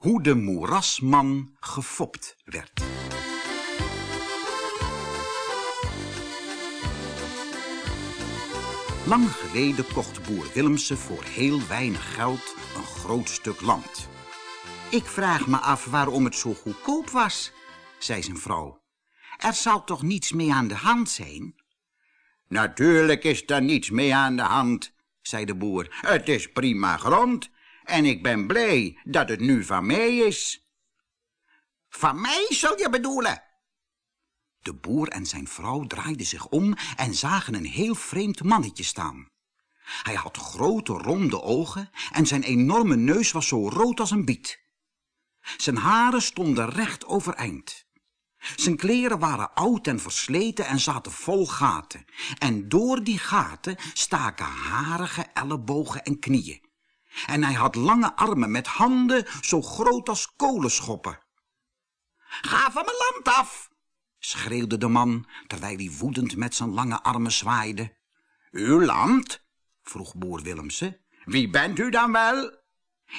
Hoe de moerasman gefopt werd. Lang geleden kocht boer Willemse voor heel weinig geld een groot stuk land. Ik vraag me af waarom het zo goedkoop was, zei zijn vrouw. Er zal toch niets mee aan de hand zijn? Natuurlijk is er niets mee aan de hand, zei de boer. Het is prima grond en ik ben blij dat het nu van mij is. Van mij zul je bedoelen? De boer en zijn vrouw draaiden zich om en zagen een heel vreemd mannetje staan. Hij had grote ronde ogen en zijn enorme neus was zo rood als een biet. Zijn haren stonden recht overeind. Zijn kleren waren oud en versleten en zaten vol gaten. En door die gaten staken harige ellebogen en knieën. En hij had lange armen met handen zo groot als kolenschoppen. Ga van mijn land af, schreeuwde de man, terwijl hij woedend met zijn lange armen zwaaide. Uw land? vroeg boer Willemse. Wie bent u dan wel?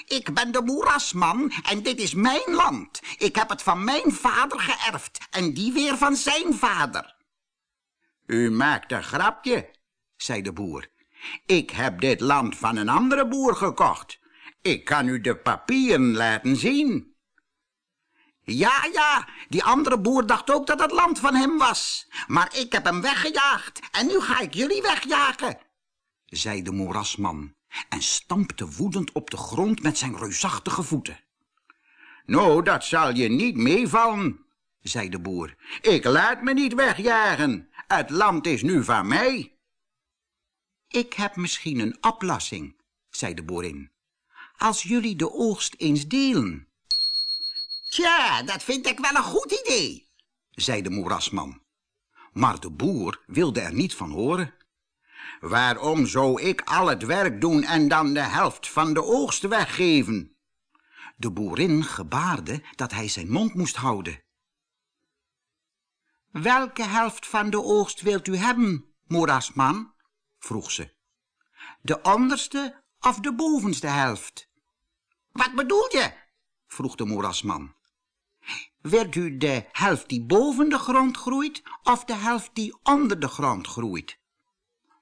Ik ben de moerasman en dit is mijn land. Ik heb het van mijn vader geërfd en die weer van zijn vader. U maakt een grapje, zei de boer. Ik heb dit land van een andere boer gekocht. Ik kan u de papieren laten zien. Ja, ja, die andere boer dacht ook dat het land van hem was. Maar ik heb hem weggejaagd en nu ga ik jullie wegjagen, zei de moerasman en stampte woedend op de grond met zijn reusachtige voeten. Nou, dat zal je niet meevallen, zei de boer. Ik laat me niet wegjagen. Het land is nu van mij. Ik heb misschien een oplossing, zei de boerin. Als jullie de oogst eens delen. Tja, dat vind ik wel een goed idee, zei de moerasman. Maar de boer wilde er niet van horen. Waarom zou ik al het werk doen en dan de helft van de oogst weggeven? De boerin gebaarde dat hij zijn mond moest houden. Welke helft van de oogst wilt u hebben, moerasman? Vroeg ze. De onderste of de bovenste helft? Wat bedoel je? vroeg de moerasman. Wilt u de helft die boven de grond groeit of de helft die onder de grond groeit?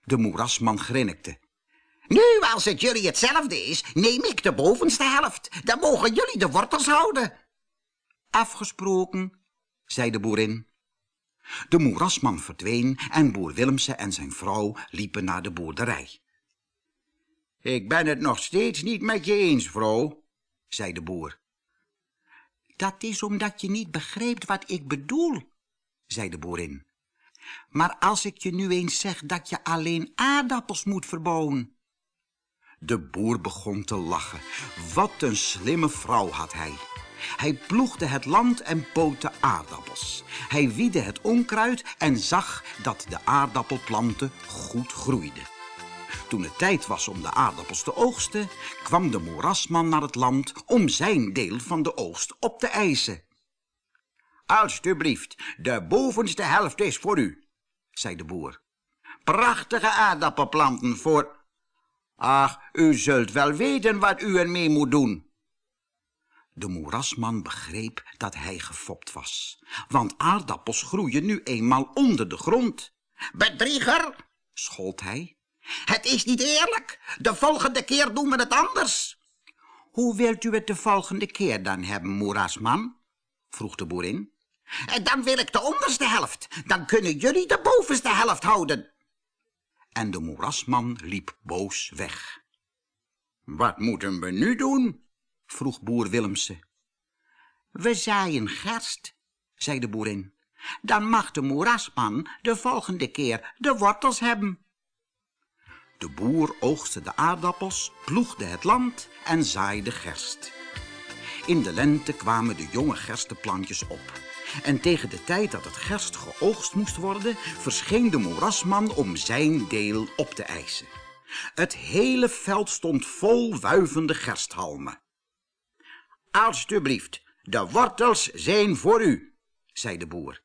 De moerasman grinnikte. Nu, als het jullie hetzelfde is, neem ik de bovenste helft. Dan mogen jullie de wortels houden. Afgesproken, zei de boerin. De moerasman verdween en boer Willemse en zijn vrouw liepen naar de boerderij. Ik ben het nog steeds niet met je eens, vrouw, zei de boer. Dat is omdat je niet begreep wat ik bedoel, zei de boerin. Maar als ik je nu eens zeg dat je alleen aardappels moet verbouwen. De boer begon te lachen. Wat een slimme vrouw had hij. Hij ploegde het land en pootte aardappels. Hij wiede het onkruid en zag dat de aardappelplanten goed groeiden. Toen het tijd was om de aardappels te oogsten, kwam de moerasman naar het land om zijn deel van de oogst op te eisen. Alsjeblieft, de bovenste helft is voor u, zei de boer. Prachtige aardappelplanten voor... Ach, u zult wel weten wat u ermee moet doen. De moerasman begreep dat hij gefopt was, want aardappels groeien nu eenmaal onder de grond. Bedrieger, schold hij. Het is niet eerlijk. De volgende keer doen we het anders. Hoe wilt u het de volgende keer dan hebben, moerasman? vroeg de boerin. En dan wil ik de onderste helft. Dan kunnen jullie de bovenste helft houden. En de moerasman liep boos weg. Wat moeten we nu doen? Vroeg boer Willemse. We zaaien gerst, zei de boerin. Dan mag de moerasman de volgende keer de wortels hebben. De boer oogste de aardappels, ploegde het land en zaaide gerst. In de lente kwamen de jonge gersteplantjes op. En tegen de tijd dat het gerst geoogst moest worden, verscheen de moerasman om zijn deel op te eisen. Het hele veld stond vol wuivende gersthalmen. Alsjeblieft, de wortels zijn voor u, zei de boer.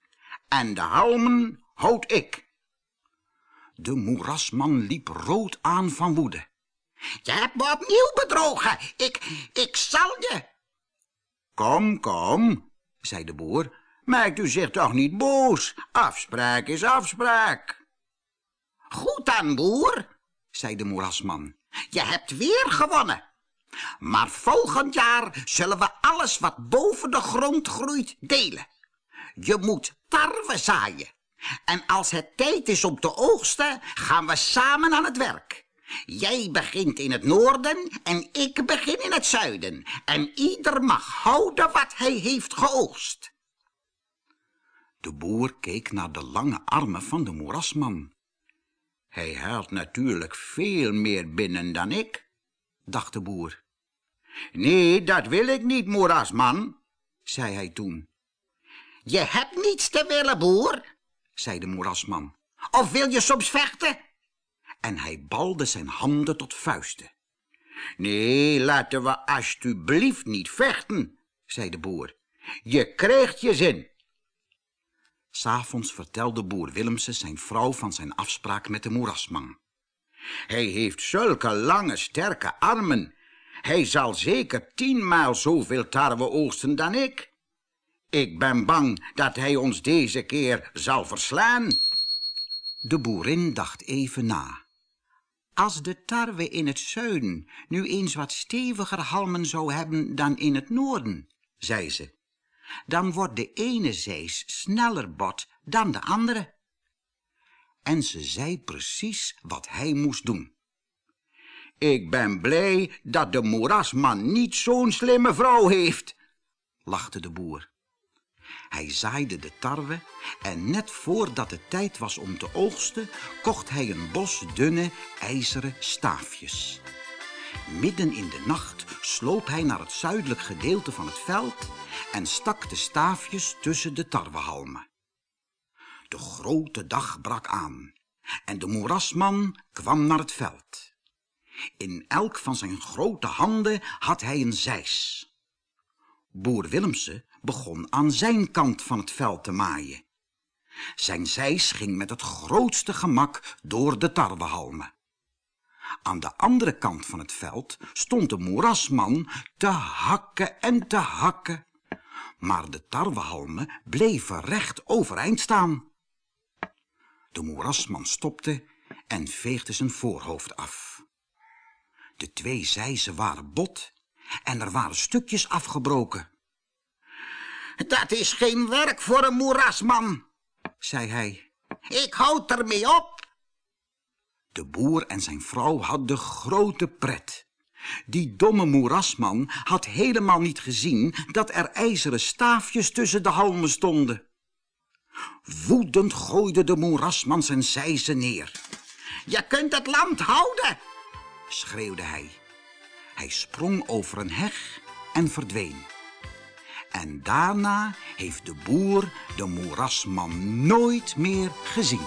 En de halmen houd ik. De moerasman liep rood aan van woede. Je hebt me opnieuw bedrogen. Ik, ik zal je. Kom, kom, zei de boer, maakt u zich toch niet boos. Afspraak is afspraak. Goed dan, boer, zei de moerasman. Je hebt weer gewonnen. Maar volgend jaar zullen we alles wat boven de grond groeit delen. Je moet tarwe zaaien. En als het tijd is om te oogsten, gaan we samen aan het werk. Jij begint in het noorden en ik begin in het zuiden. En ieder mag houden wat hij heeft geoogst. De boer keek naar de lange armen van de moerasman. Hij haalt natuurlijk veel meer binnen dan ik, dacht de boer. Nee, dat wil ik niet, moerasman, zei hij toen. Je hebt niets te willen, boer, zei de moerasman. Of wil je soms vechten? En hij balde zijn handen tot vuisten. Nee, laten we alstublieft niet vechten, zei de boer. Je krijgt je zin. S'avonds vertelde boer Willemse zijn vrouw van zijn afspraak met de moerasman. Hij heeft zulke lange, sterke armen. Hij zal zeker tienmaal zoveel tarwe oogsten dan ik. Ik ben bang dat hij ons deze keer zal verslaan. De boerin dacht even na. Als de tarwe in het zuiden nu eens wat steviger halmen zou hebben dan in het noorden, zei ze, dan wordt de ene zeis sneller bot dan de andere. En ze zei precies wat hij moest doen. Ik ben blij dat de moerasman niet zo'n slimme vrouw heeft, lachte de boer. Hij zaaide de tarwe en net voordat het tijd was om te oogsten, kocht hij een bos dunne, ijzeren staafjes. Midden in de nacht sloop hij naar het zuidelijk gedeelte van het veld en stak de staafjes tussen de tarwehalmen. De grote dag brak aan en de moerasman kwam naar het veld. In elk van zijn grote handen had hij een zeis. Boer Willemse begon aan zijn kant van het veld te maaien. Zijn zeis ging met het grootste gemak door de tarwehalmen. Aan de andere kant van het veld stond de moerasman te hakken en te hakken, maar de tarwehalmen bleven recht overeind staan. De moerasman stopte en veegde zijn voorhoofd af. De twee zijzen waren bot en er waren stukjes afgebroken. Dat is geen werk voor een moerasman, zei hij. Ik houd ermee op. De boer en zijn vrouw hadden grote pret. Die domme moerasman had helemaal niet gezien dat er ijzeren staafjes tussen de halmen stonden. Woedend gooide de moerasman zijn zijzen neer. Je kunt het land houden, schreeuwde hij. Hij sprong over een heg en verdween. En daarna heeft de boer de moerasman nooit meer gezien.